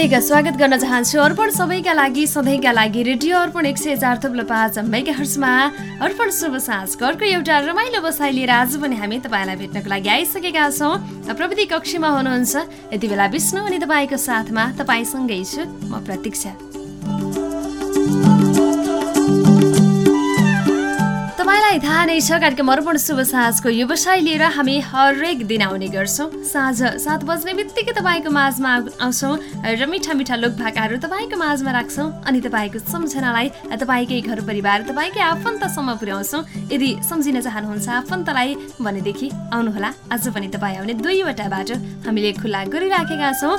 हार्दिक स्वागत गर्न चाहन्छु अर्पण सबैका लागि सधैँका लागि रेडियो अर्पण एक सय चार थप्लो पाँच मेगा हर्समा अर्पण शुभ साँझको अर्को एउटा रमाइलो बसाइ लिएर आज पनि हामी तपाईँलाई भेट्नको लागि आइसकेका छौँ। प्रविधि कक्षीमा हुनुहुन्छ यति बेला विष्णु अनि तपाईँको साथमा तपाईँसँगै छु म प्रतीक्षा। तपाईँलाई थाहा नै छ कार्यक्रम अर्पण शुभ साँझको व्यवसाय लिएर हामी हरेक दिन आउने गर्छौँ। साँझ सात बज्ने बित्तिकै तपाईँको माझमा आउ- आउँछौँ र मिठा मिठा लोक भाकाहरू तपाईँको माझमा राख्छौँ। अनि तपाईँको सम्झनालाई तपाईँकै घर परिवार तपाईँकै आफन्तसम्म पुर्याउँछौँ। यदि सम्झिन चाहनुहुन्छ आफन्तलाई भनेदेखि आउनुहोला। आज पनि तपाईँ आउने दुईवटा बाटो हामीले खुल्ला गरिराखेका छौँ।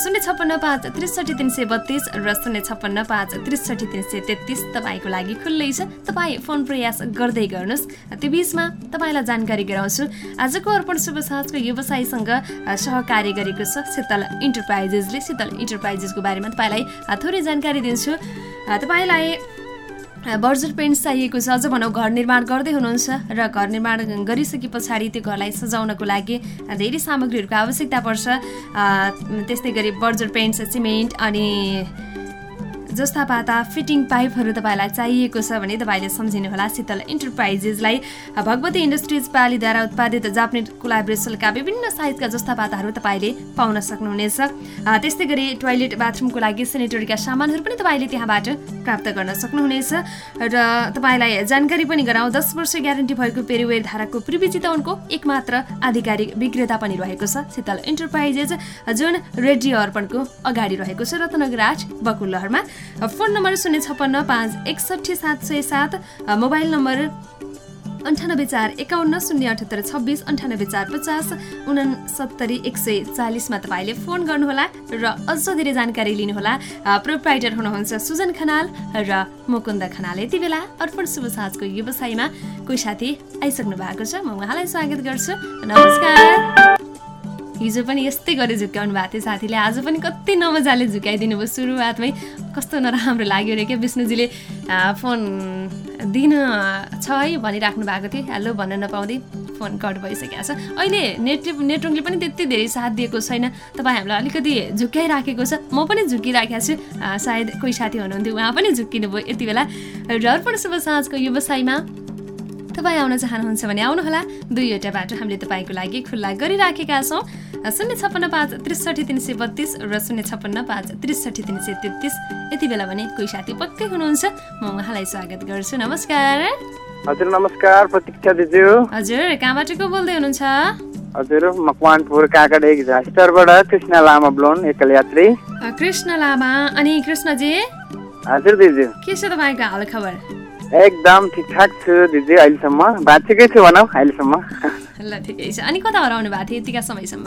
शून्य छप्पन्न पाँच त्रिसठी तिन सय बत्तिस र शून्य छप्पन्न पाँच त्रिसठी तिन सय तेत्तिस तपाईँको लागि खुल्लै छ। तपाईँ फोन प्रयास गर्दै गर्नुहोस्। त्यो बिचमा तपाईँलाई जानकारी गराउँछु। आजको अर्पण शुभ साँझको व्यवसायीसँग सहकार्य गरेको छ शीतल इन्टरप्राइजेसले शीतल इन्टरप्राइजेसको बारेमा तपाईँलाई थोरै जानकारी दिन्छु। तपाईँलाई बर्जर पेन्ट चाहिएको छ। अझ भनौँ घर निर्माण गर्दै हुनुहुन्छ र घर निर्माण गरिसके पछाडि त्यो घरलाई सजाउनको लागि धेरै सामग्रीहरूको आवश्यकता पर्छ। त्यस्तै गरी बर्जर पेन्ट सिमेन्ट अनि जस्ता पाता फिटिङ पाइपहरू तपाईँलाई चाहिएको छ भने तपाईँले सम्झिनुहोला शीतल इन्टरप्राइजेसलाई। भगवती इन्डस्ट्रिज पालीद्वारा उत्पादित जापानिज कोलाब्रेसलका विभिन्न साइजका जस्ता पाताहरू तपाईँले पाउन सक्नुहुनेछ। त्यस्तै गरी टोयलेट बाथरुमको लागि सेनेटरीका सामानहरू पनि तपाईँले त्यहाँबाट प्राप्त गर्न सक्नुहुनेछ। र तपाईँलाई जानकारी पनि गराउँ दस वर्ष ग्यारेन्टी भएको पेरिवेयर धाराको पूर्वी चितवनको एकमात्र आधिकारिक विक्रेता पनि रहेको छ शीतल इन्टरप्राइजेस जुन रेडियो अर्पणको अगाडि रहेको छ। रत्नगर आठ बकुलहरमा फोन नम्बर शून्य छप्पन्न पाँच एकसट्ठी सात सय सात मोबाइल नम्बर अन्ठानब्बे चार एकाउन्न शून्य अठहत्तर छब्बिस अन्ठानब्बे चार पचास उनसत्तरी एक सय चालिसमा तपाईँले फोन गर्नुहोला र अझ धेरै जानकारी लिनुहोला। प्रोप्राइटर हुनुहुन्छ सुजन खनाल र मुकुन्द खनाल यति बेला अर्पण शुभ साँझको व्यवसायमा कोही साथी आइसक्नु भएको छ म उहाँलाई स्वागत गर्छु। नमस्कार। हिजो पनि यस्तै गरी झुक्काउनु भएको थियो साथीले। आज पनि कति नमजाले झुकाइदिनु भयो सुरुवातमै। कस्तो नराम्रो लाग्यो अरे क्या विष्णुजीले फोन दिन छ है भनिराख्नु भएको थियो। हेलो भन्न नपाउँदै फोन कट भइसकेको छ। अहिले नेट नेटवर्कले पनि त्यति धेरै साथ दिएको छैन। तपाईँ हामीलाई अलिकति झुक्काइराखेको छ। म पनि झुक्किराखेको छु। सायद कोही साथी हुनुहुन्थ्यो उहाँ पनि झुक्किनु भयो यति बेला। र अर्पण शुभ साँझको व्यवसायमा तपाईँ आउन चाहनुहुन्छ भने आउनुहोला। दुईवटा बाटो हामीले तपाईँको लागि खुल्ला गरिराखेका छौँ। शून्य छप्पन्न पाँच त्रिसठी तिन सय बत्तिस र शून्य छप्पन्न पाँच त्रिसठी तिन सय तेत्तिस। यति बेला भने कोही साथी पक्कै हुनुहुन्छ। म उहाँलाई स्वागत गर्छु। नमस्कार। हजुर नमस्कार प्रतीक्षा दिजु हजुर कहाँबाट को बोल्दै हुनुहुन्छ? हजुर मकवानपुर काँकडे झास्टरबाट कृष्ण लामा ब्लोन एकल यात्री कृष्ण लामा अनि कृष्णजी? हजुर दिजु के छ तपाईँको हाल खबर एकदम ठिकठाक छु दिदी अहिलेसम्म। बाँचेकै छु भनौँ अहिलेसम्म। ल ठिकै छ। अनि कता हराउनु भएको थियो यतिका समयसम्म?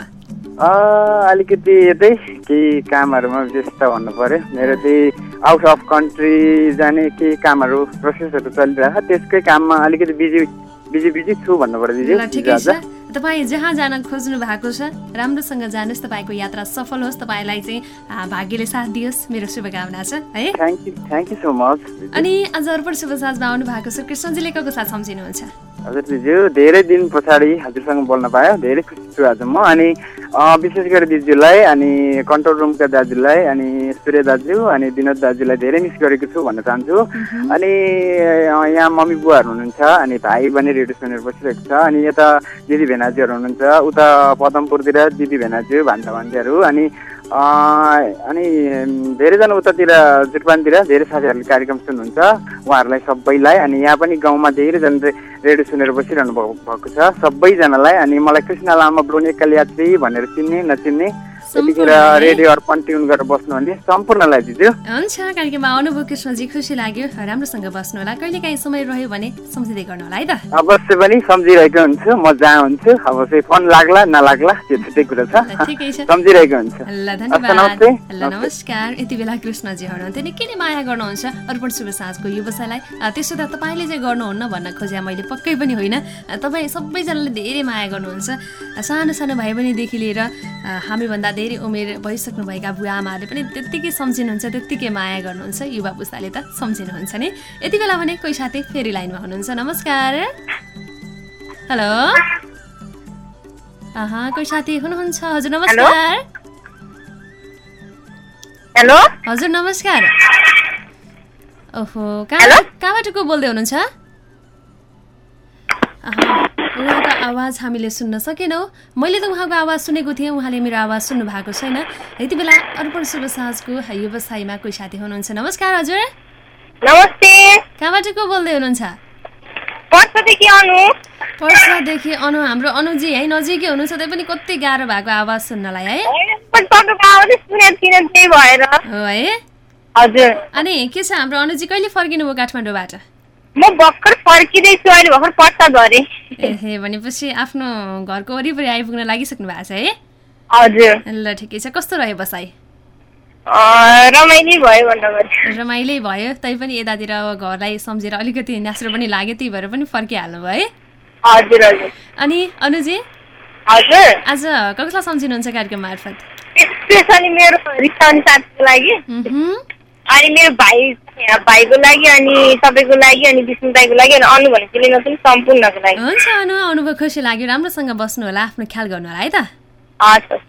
अलिकति यतै केही कामहरूमा व्यस्त भन्नु पर्यो। मेरो त्यही आउट अफ कन्ट्री जाने केही कामहरू प्रोसेसहरू चलिरहेको छ। त्यसकै काममा अलिकति बिजी बिजी बिजी छु भन्नु पर्यो दिदी। तपाईँ जहाँ जान खोज्नु भएको छ राम्रोसँग जानुहोस् तपाईँको यात्रा सफल होस् तपाईँलाई चाहिँ भाग्यले साथ दियोस्। मेरो शुभकामना छ है? थ्याङ्क यू सो मच अनि आज अर्पण शुभ साँझमा आउनु भएको छ कृष्णजीले को साथ सम्झिनुहुन्छ? हजुर धेरै दिन पछाडि हजुरसँग बोल्न पायो धेरै खुसी छु आज म। अनि विशेष गरी दिदीलाई अनि कन्ट्रोल रुमका दाजुलाई अनि सूर्य दाजु अनि विनोद दाजुलाई धेरै मिस गरेको छु भन्न चाहन्छु। अनि यहाँ मम्मी बुवाहरू हुनुहुन्छ अनि भाइ पनि रेडियो सुनेर बसिरहेको छ। अनि यता दिदी भेनाजुहरू हुनुहुन्छ उता पदमपुरतिर दिदी भेनाजु भान्जा भान्जीहरू अनि अनि धेरैजना उतातिर जुटपानतिर धेरै साथीहरूले कार्यक्रम सुन्नुहुन्छ उहाँहरूलाई सबैलाई अनि यहाँ पनि गाउँमा धेरैजना रेडियो सुनेर बसिरहनु भएको छ सबैजनालाई अनि मलाई कृष्ण लामा ब्लोन एकल यात्री भनेर चिन्ने नचिन्ने यतिखेर। रेडियो अर्पण ट्युन गरेर बस्नुहुने सम्पूर्णलाई हुन्छ कार्यक्रममा आउनुभयो कृष्णजी खुसी लाग्यो। राम्रोसँग बस्नु होला। कहिले काहीँ समय रह्यो भने सम्झिँदै गर्नु होला है त? अवश्य पनि सम्झिरहेको हुन्छु। म जहाँ हुन्छु चाहिँ फोन लाग्ला नलाग्ला त्यो छुट्टै कुरो छ। ल, ठिकै छ। सम्झिरहेको हुन्छु। ल हस् त, धन्यवाद। नमस्ते। ल नमस्कार। यति बेला कृष्णजी हुनुहुन्थ्यो निकै नै माया गर्नुहुन्छ? अर्पण शुभ साँझको व्यवसायलाई त्यसो त तपाईँले चाहिँ गर्नुहुन्न भन्न खोजे मैले पक्कै पनि होइन। तपाईँ सबैजनाले धेरै माया गर्नुहुन्छ। सानो सानो भाइ बहिनीदेखि लिएर हामीभन्दा धेरै उमेर भइसक्नुभएका बुवा आमाहरूले पनि त्यत्तिकै सम्झिनुहुन्छ त्यत्तिकै माया गर्नुहुन्छ। युवा पुस्ताले त सम्झिनुहुन्छ नि। यति बेला भने कोही साथी फेरि लाइनमा हुनुहुन्छ। नमस्कार। हेलो। कोही साथी हुनुहुन्छ? हजुर नमस्कार। हेलो। हजुर नमस्कार। ओहो कहाँ कहाँबाट को बोल्दै हुनुहुन्छ? उहाँको आवाज हामीले सुन्न सकेनौँ। मैले त उहाँको आवाज सुनेको थिएँ उहाँले मेरो आवाज सुन्नु भएको छैन। यति बेला अर्पण शुभ साँझको व्यवसायमा कोही साथी हुनुहुन्छ? नमस्कार हजुर। नमस्ते। कहाँबाट को बोल्दै हुनुहुन्छ? पर्सदेखि अनु। हाम्रो अनुजी है नजिकै हुनुहुन्छ त्यही पनि कति गाह्रो भएको आवाज सुन्नलाई है। अनि के छ हाम्रो अनुजी कहिले फर्किनु भयो काठमाडौँबाट? म भर्खर फर्किँदैछु अहिले भर्खर पर्सा गरेँ ए भनेपछि आफ्नो घरको वरिपरि आइपुग्न लागिसक्नु भएको छ है? हजुर। ल ठिकै छ। कस्तो रह्यो बसाइ? अँ, रमाइलो भयो पनि रमाइलै भयो तैपनि यतातिर अब घरलाई सम्झेर अलिकति नास्रो पनि लाग्यो त्यही भएर पनि फर्किहाल्नु भयो है? हजुर हजुर। अनि अनुजी? हजुर। आज कसलाई सम्झिनुहुन्छ कार्यक्रम मार्फत? स्पेसली मेरो रिसाउने साथीको लागि। अनि मेरो भाइ भाइको लागि अनि तपाईँको लागि अनि विष्णु दाईको लागि अनि अनु भनेपछि नसुन सम्पूर्णको लागि। हुन्छ अनु अनुभव खुसी लाग्यो राम्रोसँग बस्नु होला आफ्नो ख्याल गर्नु होला है त?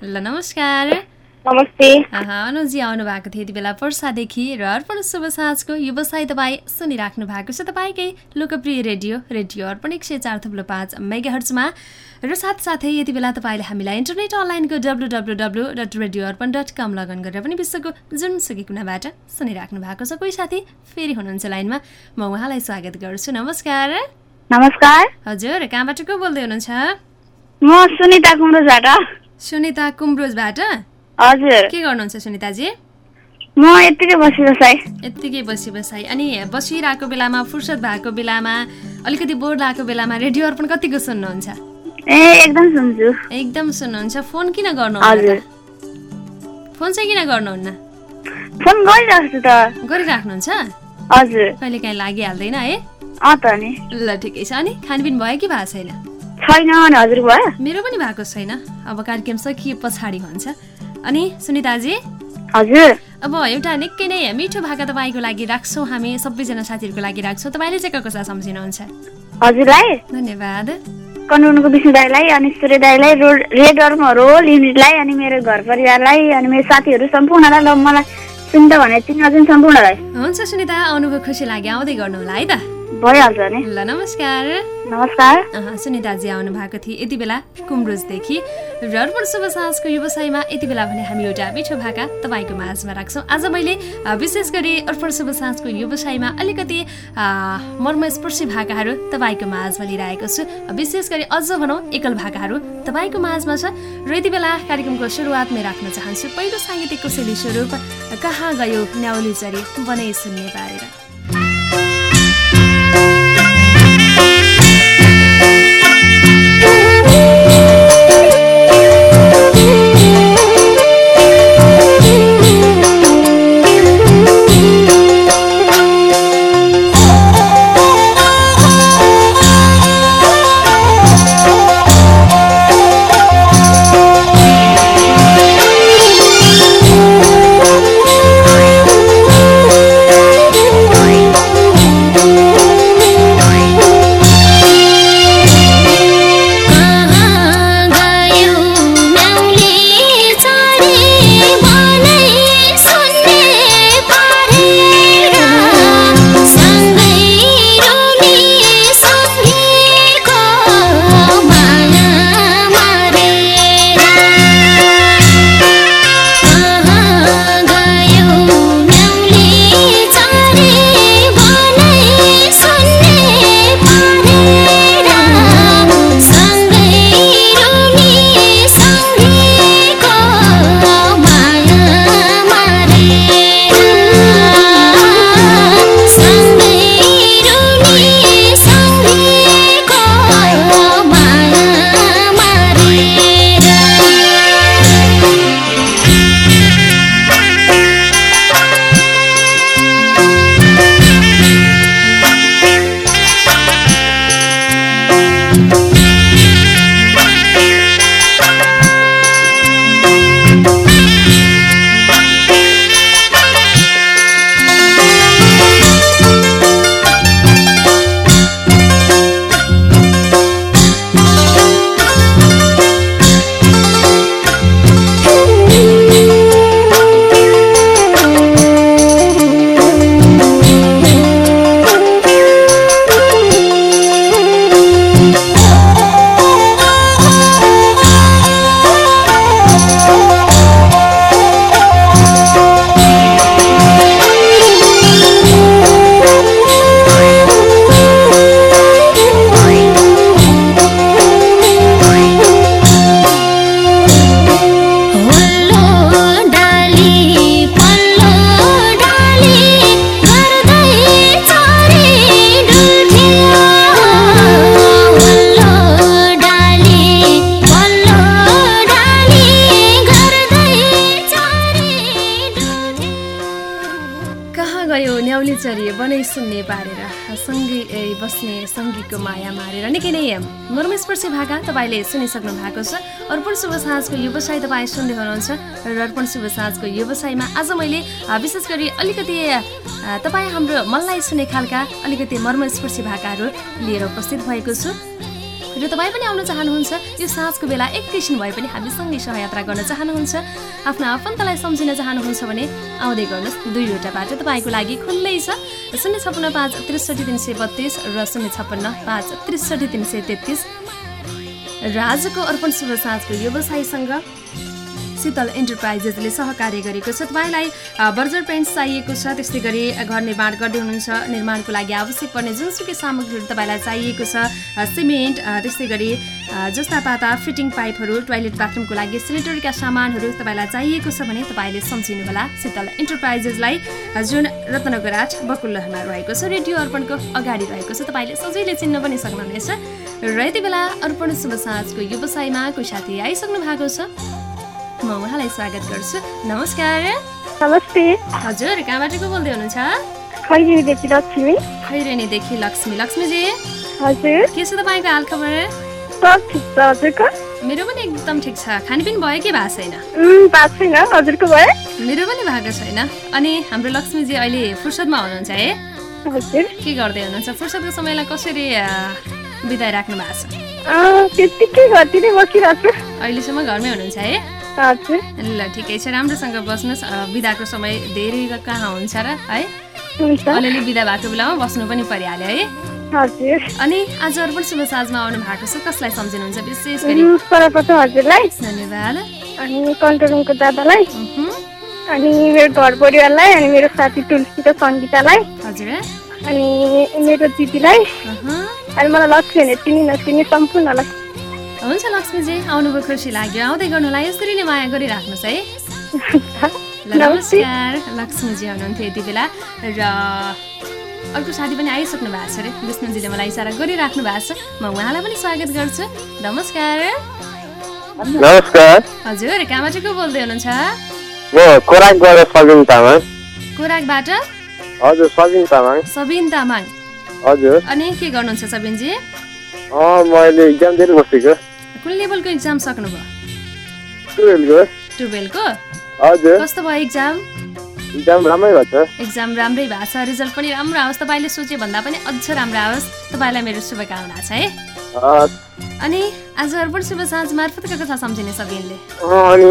ल नमस्कार। नमस्ते। अनुजी आउनु भएको थियो यति बेला पर्सादेखि र अर्पण शुभ साँझको व्यवसाय तपाईँ सुनिराख्नु भएको छ तपाईँकै लोकप्रिय रेडियो रेडियो अर्पण एक सय चार थुप्रो पाँच मेगा हर्चमा र साथसाथै यति बेला तपाईँले हामीलाई इन्टरनेट अनलाइनको W W W dot radio Arpan dot com login गरेर पनि विश्वको जुनसुकै कुनाबाट सुनिराख्नु भएको छ। कोही साथी फेरि हुनुहुन्छ लाइनमा। म उहाँलाई स्वागत गर्छु। नमस्कार। नमस्कार। हजुर कहाँबाट को बोल्दै हुनुहुन्छ? म सुनिता कुम्रोबाट सुनिता कुम्ब्रोजबाट हजुर। के गर्नुहुन्छ सुनिताजी? म यत्तिकै बसिबसाइ यत्तिकै बसी बसाइ अनि बसिरहेको बेलामा फुर्सद भएको बेलामा अलिकति बोर लागेको बेलामा रेडियो अर्पण कतिको सुन्नुहुन्छ? ए एकदम सुन्छु। एकदम सुन्नुहुन्छ। फोन किन त? फोन चाहिँ किन गर्नुहुन्न? फोन गरिरहेको छु त। गरिराख्नुहुन्छ? हजुर। कहिले काहीँ लागिहाल्दैन है? अँ त नि ल ठिकै छ। अनि खानपिन भयो कि भएको छैन? छैन हजुर भयो। मेरो पनि भएको छैन। अब कार्यक्रम सकिए पछाडि हुन्छ। अनि सुनिताजी? हजुर। अब एउटा निकै नै मिठो भाका तपाईँको लागि राख्छौँ हामी सबैजना साथीहरूको लागि राख्छौँ। तपाईँले चाहिँ कसलाई सम्झिनुहुन्छ? हजुरलाई? धन्यवाद। कन्ट्रोलको विष्णु दाईलाई अनि सूर्य दाईलाई रोड अर्म रोल युनिटलाई अनि मेरो घर परिवारलाई अनि मेरो साथीहरू सम्पूर्णलाई ल मलाई सुन्दा भने चिन्न अझै सम्पूर्णलाई हुन्छ सुनिता अनुभव खुसी लाग्यो आउँदै गर्नु होला है त। भइहाल्छ नि। ल नमस्कार। नमस्कार। सुनिताजी आउनु भएको थियो यति बेला कुम्रोजदेखि। र अर्पण शुभ साँझको व्यवसायमा यति बेला भने हामी एउटा मिठो भाका तपाईँको माझमा राख्छौँ। आज मैले विशेष गरी अर्पण शुभ साँझको व्यवसायमा अलिकति मर्मस्पर्शी भाकाहरू तपाईँको माझमा लिएर आएको छु। विशेष गरी अझ भनौँ एकल भाकाहरू तपाईँको माझमा छ। र यति बेला कार्यक्रमको सुरुवातमै राख्न चाहन्छु। पहिलो साङ्गीतिक कोसेली स्वरूप कहाँ गयो न्याउली चरी बनाइ सुन्ने पारेर तपाईँले सुनिसक्नु भएको छ। अर्पण शुभ साँझको व्यवसाय तपाईँ सुन्दै हुनुहुन्छ र अर्पण शुभ साँझको व्यवसायमा आज मैले विशेष गरी अलिकति तपाईँ हाम्रो मनलाई सुने खालका अलिकति मर्मस्पर्शी भाकाहरू लिएर उपस्थित भएको छु। र तपाईँ पनि आउन चाहनुहुन्छ यो साँझको बेला एकैछिन भए पनि हामीसँगै सहयात्रा गर्न चाहनुहुन्छ। आफ्नो आफन्तलाई सम्झिन चाहनुहुन्छ भने आउँदै गर्नुहोस् दुईवटा बाटो तपाईँको लागि खुल्लै छ। शून्य छप्पन्न पाँच त्रिसठी तिन सय बत्तिस र शून्य छप्पन्न पाँच त्रिसठी तिन सय तेत्तिस। र आजको अर्पण शुभ साँझको व्यवसायीसँग शीतल इन्टरप्राइजेसले सहकार्य गरेको छ। तपाईँलाई बर्जर पेन्ट चाहिएको छ त्यस्तै गरी घर निर्माण गर्दै हुनुहुन्छ। निर्माणको लागि आवश्यक पर्ने जुनसुकै सामग्रीहरू तपाईँलाई चाहिएको छ सिमेन्ट त्यस्तै गरी जस्ता पाता फिटिङ पाइपहरू टोइलेट बाथरुमको लागि सेनिटरीका सामानहरू तपाईँलाई चाहिएको छ भने तपाईँले सम्झिनुहोला। शीतल इन्टरप्राइजेसलाई जुन रत्नगर आठ बकुल्लहमा रहेको छ रेडियो अर्पणको अगाडि रहेको छ। तपाईँले सजिलै चिन्न पनि सक्नुहुनेछ। र यति बेला अर्पण शुभ साँझको व्यवसायमा कोही साथी आइसक्नु भएको छ? म उहाँलाई स्वागत गर्छु। नमस्कार। नमस्ते। हजुर कहाँबाट को बोल्दै हुनुहुन्छ? खैरीदेखि लक्ष्मी। खैरेनीदेखि लक्ष्मी। लक्ष्मीजी। हजुर। के छ तपाईँको हालखबर सब ठिक छ हजुरको? मेरो पनि एकदम ठिक छ। खानपिन भयो कि भएको छैन? भएको छैन। हजुरको भयो? मेरो पनि भएको छैन। अनि हाम्रो लक्ष्मीजी अहिले फुर्सदमा हुनुहुन्छ है? के गर्दै हुनुहुन्छ? फुर्सदको समयलाई कसरी अ, बिताइराख्नु भएको छ। बसिरहेको अहिलेसम्म घरमै हुनुहुन्छ है? ल ठिकै छ। राम्रोसँग बस्नुहोस्। बिदाको समय धेरै कहाँ हुन्छ र है? अलिअलि बिदा भएको बेलामा बस्नु पनि परिहाल्यो है? अनि आज अर्पण शुभ साँझमा आउनु भएको छ। कसलाई सम्झिनुहुन्छ विशेष गरी? सर्वप्रथम हजुरलाई। धन्यवाद। अनि दादालाई। अनि मेरो घर परिवारलाई अनि मेरो साथी तुलसी र सङ्गीतालाई। हजुर। अनि मेरो दिदीलाई। अनि मलाई लक्ष्मी भने चिनी नचिनी सम्पूर्णलाई। हुन्छ लक्ष्मीजी आउनुभयो खुसी लाग्यो। आउँदै गर्नुलाई यसरी नै माया गरिराख्नुहोस् है। नमस्कार। लक्ष्मीजी हुनुहुन्थ्यो यति बेला। र अर्को साथी पनि आइसक्नु भएको छ अरे। विष्णुजीले मलाई इसारा गरिराख्नु भएको छ। म उहाँलाई पनि स्वागत गर्छु। नमस्कार। नमस्कार। हजुर कहाँबाट को बोल्दै हुनुहुन्छ? म खोराकबाट सबिन तामाङ। कोराकबाट हजुर सबिन तामाङ। सबिन तामाङ। हजुर। अनि के गर्नुहुन्छ सबिनजी? अँ मैले इक्जाम दिएर बसेको कुन लेभलको इक्जाम सक्नुभयो? टुवेल्भको। टुवेल्भको? हजुर। कस्तो भयो इक्जाम? इक्जाम राम्रै भएको छ। एक्जाम राम्रै भएको छ। रिजल्ट पनि राम्रो आओस्। तपाईँले सोचे भन्दा पनि अझ राम्रो आओस्। तपाईँलाई मेरो शुभकामना छ है। अँ, अनि आज अर्पण शुभ साँझ मार्फतका कथा सम्झिने सबिनले? अँ, अनि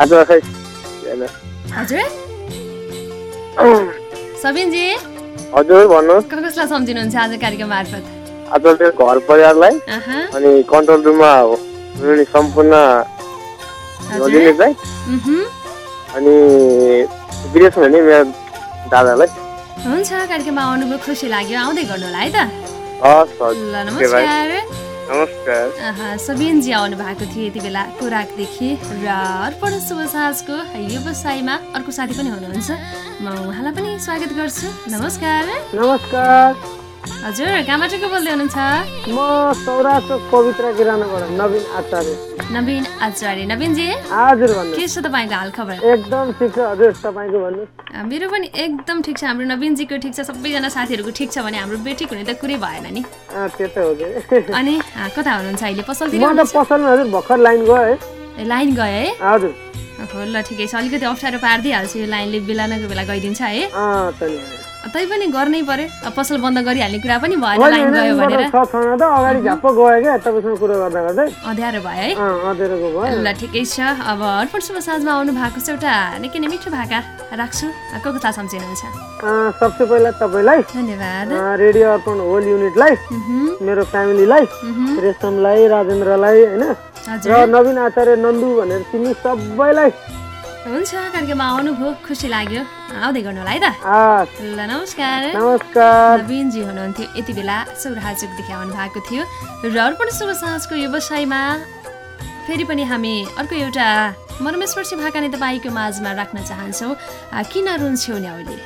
आज खै। हजुर। सबिनजी? हजुर भन्नु क कसलाई सम्झिनुहुन्छ आज कार्यक्रम मार्फत? आज मेरो घर परिवारलाई अनि कन्ट्रोल रुममा सम्पूर्ण अनि विदेश भने मेरो दादालाई। हुन्छ कार्यक्रममा आउनुभयो खुसी लाग्यो। आउँदै गर्नु होला है त। ल नमस्कार। नमस्कार। अहँ, सबिनजी आउनु भएको थियो यति बेला कोराकदेखि र अर्पण शुभ साँझको व्यवसायमा अर्को साथी पनि हुनुहुन्छ। म उहाँलाई पनि स्वागत गर्छु। नमस्कार। नमस्कार। हजुर कहाँबाट को बोल्दै हुनुहुन्छ? म सौराष्ट्र पवित्र किरानाबाट नवीन आचार्य। नवीन आचार्य। नवीनजी? हजुर के छ तपाईँको हाल खबर? एकदम ठिक छ। हजुर तपाईँको भन्नु मेरो पनि एकदम ठिक छ। हाम्रो नवीनजीको ठिक छ। सबैजना साथीहरूको ठिक छ भने हाम्रो बेठिक हुने त कुरै भएन नि। त्यो त हो कि। अनि कता हुनुहुन्छ अहिले? पसलतिर म त? पसलमा हजुर भर्खर लाइन गयो है। लाइन गयो है? हजुर। हो ल ठिकै छ। अलिकति अप्ठ्यारो पारिदिइहाल्छु। यो लाइनले बेलानको बेला गइदिन्छ है। त पनि गर्नै पर्यो पसल बन्द गरिहाल्ने कुरा पनि भएन होइन, लाइन गयो होइन, भनेर। मेरो छ छैन त अगाडि झ्याप्प गयो क्या तपाईँसँग कुरो गर्दा गर्दै अँध्यारो भयो है। ल ठिकै छ। अब अर्पण शुभ साँझमा आउनु भएको छ एउटा निकै नै मिठो भाका। राख्छु। को कथा सम्झिनुहुन्छ? सबसे पहिला तपाईँलाई धन्यवाद। रेडियो अर्पण होल युनिटलाई मेरो फ्यामिलीलाई रेशमलाई राजेन्द्रलाई होइन? र नवीन आचार्य नन्दु भनेर चिन्ने सबैलाई हुन्छ कार्यक्रममा आउनुभयो खुसी लाग्यो। आउँदै गर्नु होला है त ल नमस्कार। नमस्कार। नवीनजी हुनुहुन्थ्यो यति बेला सौराजुकदेखि आउनु भएको थियो। र अर्पण शुभ साँझको व्यवसायमा फेरि पनि हामी अर्को एउटा मर्मेश्वरसी भाका नै तपाईँको माझमा राख्न चाहन्छौँ। किन रुन्छौ न्याउली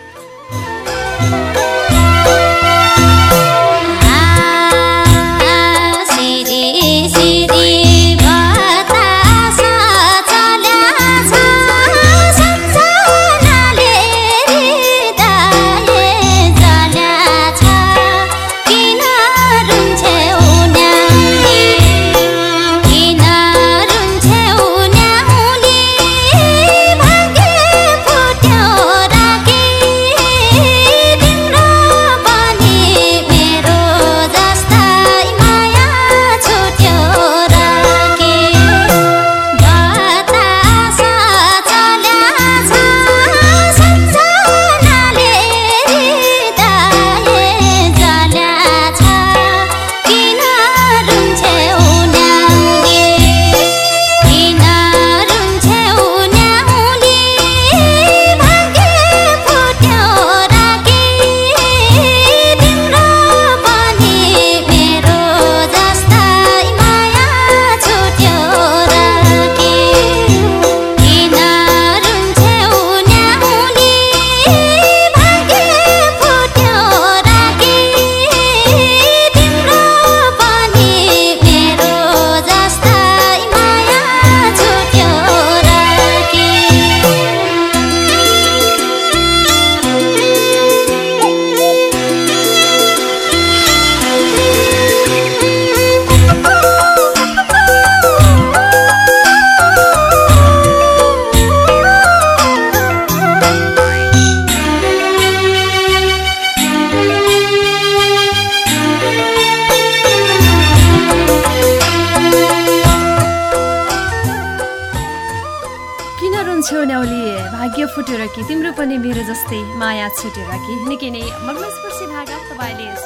फुटेर कि तिम्रो पनि मेरो जस्तै माया छुटेर कि निकै नै मर्मस्पर्शी भागा तपाईँले छ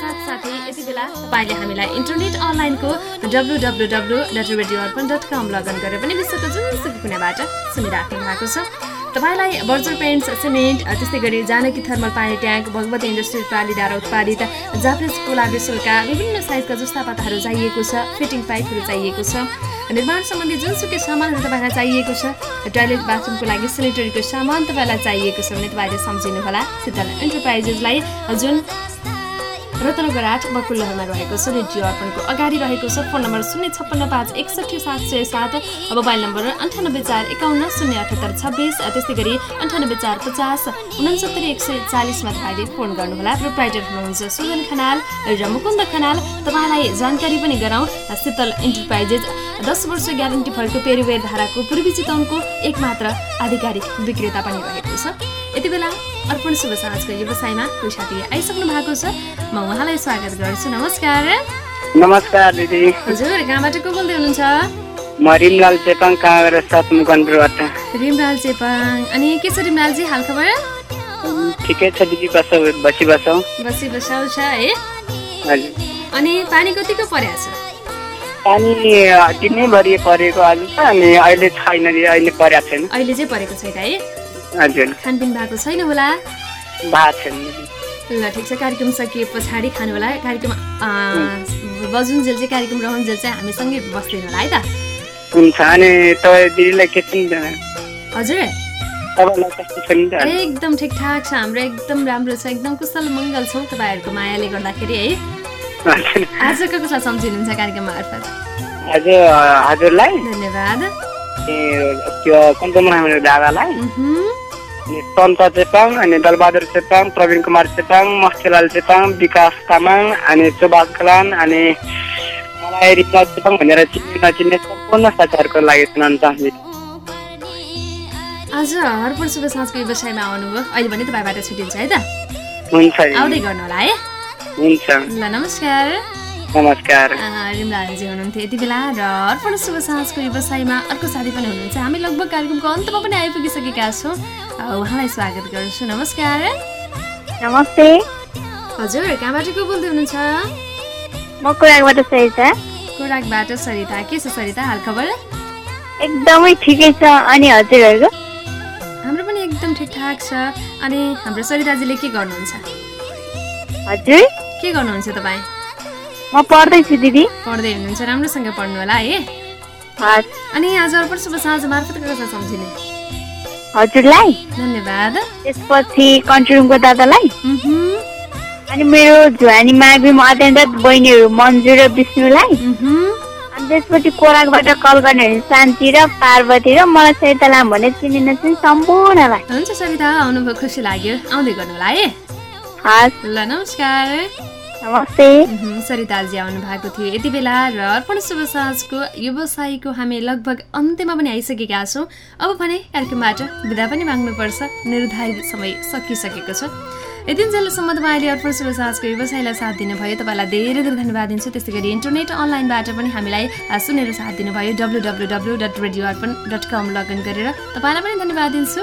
साथसाथै यति बेला तपाईँले हामीलाई इन्टरनेट अनलाइनको W W W dot radio dot com गरेर पनि विश्वको कुनाबाट सुनिराख्नु भएको छ। तपाईँलाई बर्जर पेन्ट्स सिमेन्ट त्यस्तै गरी जानकी थर्मल पानी ट्याङ्क भगवती इन्डस्ट्रियल प्रालीद्वारा उत्पादित जापानिज कोला बेसलका विभिन्न साइजका जुस्तापाताहरू चाहिएको छ फिटिङ पाइपहरू चाहिएको छ निर्माण सम्बन्धी जुनसुकै सामानहरू तपाईँलाई चाहिएको छ टोइलेट बाथरुमको लागि सेनिटरीको सामान तपाईँलाई चाहिएको छ भने तपाईँले सम्झिनुहोला। शीतल इन्टरप्राइजेसलाई जुन रत्नगर आठ बकुल्लहरमा रहेको छ रेडियो अर्पणको अगाडि रहेको छ फोन नम्बर शून्य छप्पन्न पाँच एकसठी सात सय सात मोबाइल नम्बर अन्ठानब्बे चार एकाउन्न शून्य अठहत्तर छब्बिस त्यस्तै गरी अन्ठानब्बे चार पचास उनसत्तरी एक सय चालिसमा तपाईँले फोन गर्नुहोला। प्रोप्राइटर हुनुहुन्छ सुजन खनाल र मुकुन्द खनाल। तपाईँलाई जानकारी पनि गराउँ शीतल इन्टरप्राइजेस दस वर्ष ग्यारेन्टी भएको पेरिवेयर धाराको पूर्वी चितवनको एकमात्र आधिकारिक विक्रेता पनि रहेको छ। यति बेला अर्पण शुभ साँझको व्यवसायमा कोही साथी आइसक्नु भएको छ। म उहाँलाई स्वागत गर्छु। नमस्कार। नमस्कार दिदी। हजुर कहाँबाट को बोल्दै हुनुहुन्छ? म रिमलाल चेपाङ कहाँ सात मुकनपुरबाट रिमलाल चेपाङ। अनि के छ रिमलालजी हालखबर ठिकै छ दिदी बसौ बसी बसौ बसी बसाउ छ है? हजुर। अनि पानी कतिको परेको छ? पानी दिनैभरि परेको आज अनि अहिले छैन अहिले परेको छैन। अहिले चाहिँ परेको छैन है? खानपिन भएको छैन होला? ल ठिक छ कार्यक्रम सकिए पछाडि खानु होला। कार्यक्रम बजुन्जेल चाहिँ कार्यक्रम रहन्जेल चाहिँ हामीसँगै बस्दैन होला है त? हुन्छ अनि तपाईँ दिदीलाई के? हजुर। एकदम ठिकठाक छ हाम्रो एकदम राम्रो छ। एकदम कुशल मङ्गल छौँ तपाईँहरूको मायाले गर्दाखेरि है? हजुर। आजको कसलाई सम्झिनुहुन्छ कार्यक्रम मार्फत हजुर हजुरलाई? धन्यवाद। ए, त्यो हाम्रो दादालाई? सन्त चेपाङ अनि दलबहादुर चेपाङ प्रवीण कुमार चेपाङ मस्तेलाल चेपाङ विकास तामाङ अनि सुभाष कलान अनि मलाई रिता चेपाङ भनेर चिन्ने नचिन्ने सम्पूर्ण साथीहरूको लागि सुनाउन चाहन्छु आज हरपण शुभ साँझको व्यवसायमा आउनुभयो अहिले भने तपाईँबाट छुट्टिन्छ है त हुन्छ आउँदै। गर्नु होला है हुन्छ ल नमस्कार। नमस्कार। रिमलालजी हुनुहुन्थ्यो यति बेला र अर्पण शुभ साँझको व्यवसायमा अर्को साथी पनि हुनुहुन्छ। हामी लगभग कार्यक्रमको अन्तमा पनि आइपुगिसकेका छौँ। उहाँलाई स्वागत गर्छु। नमस्कार। नमस्ते। हजुर कहाँबाट को बोल्दै हुनुहुन्छ? म कुराबाट सही छ कोराकबाट सरिता। के छ सरिता हाल खबर? एकदमै ठिकै छ। अनि हजुरहरूको हाम्रो पनि एकदम ठिकठाक छ। अनि हाम्रो सरिताजीले के गर्नुहुन्छ? हजुर। के गर्नुहुन्छ तपाईँ? म पढ्दैछु दिदी। पढ्दै हुनुहुन्छ राम्रोसँग पढ्नु होला है? अनि आज अर्पण शुभ साँझ मार्फत कसलाई सम्झिने? हजुरलाई? धन्यवाद। त्यसपछि कन्ट्री रुमको दादालाई अनि मेरो झुवानी माग्री अत्यन्त बहिनीहरू मन्जु र विष्णुलाई। अनि त्यसपछि कोराकबाट कल गर्नेहरू शान्ति र पार्वती र मलाई सहित लाम भने चिने नचिने सम्पूर्णलाई हुन्छ सरिता आउनुभयो खुसी लाग्यो। आउँदै गर्नु होला है? हस्। ल नमस्कार। नमस्ते। सरिताजी आउनु भएको थियो यति बेला र अर्पण शुभ साँझको व्यवसायको हामी लगभग अन्त्यमा पनि आइसकेका छौँ। अब भने कार्यक्रमबाट बिदा पनि माग्नुपर्छ। निर्धारित समय सकिसकेको छ। यति जेलसम्म तपाईँले अर्पण शुभ साँझको व्यवसायलाई साथ दिनुभयो। तपाईँलाई धेरै धेरै धन्यवाद दिन्छु। त्यस्तै गरी इन्टरनेट अनलाइनबाट पनि हामीलाई सुनेर साथ दिनुभयो। W W W dot radio Arpan dot com login गरेर। तपाईँलाई पनि धन्यवाद दिन्छु।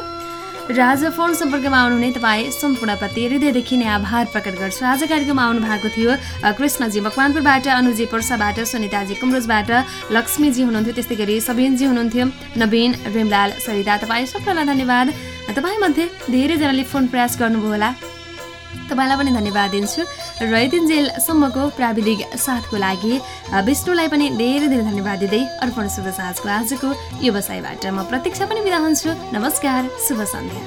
र आज फोन सम्पर्कमा आउनुहुने तपाईँ सम्पूर्णप्रति हृदयदेखि नै आभार प्रकट गर्छु। आज कार्यक्रममा आउनु भएको थियो कृष्णजी मकवानपुरबाट अनुजी पर्साबाट सुनिताजी कुमरोजबाट लक्ष्मीजी हुनुहुन्थ्यो त्यस्तै गरी सबिनजी हुनुहुन्थ्यो नवीन रेमलाल सरिता तपाईँ सबैलाई धन्यवाद। तपाईँमध्ये धेरैजनाले फोन प्रयास गर्नुभयो होला। तपाईँलाई पनि धन्यवाद दिन्छु। र यतिन्जेलसम्मको प्राविधिक साथको लागि विष्णुलाई पनि धेरै धेरै धन्यवाद दिँदै अर्पण शुभ साँझको आजको व्यवसायबाट म प्रतीक्षा पनि बिदा हुन्छु। नमस्कार शुभ सन्ध्या।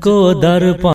गाउँ घर समाजको दर्पण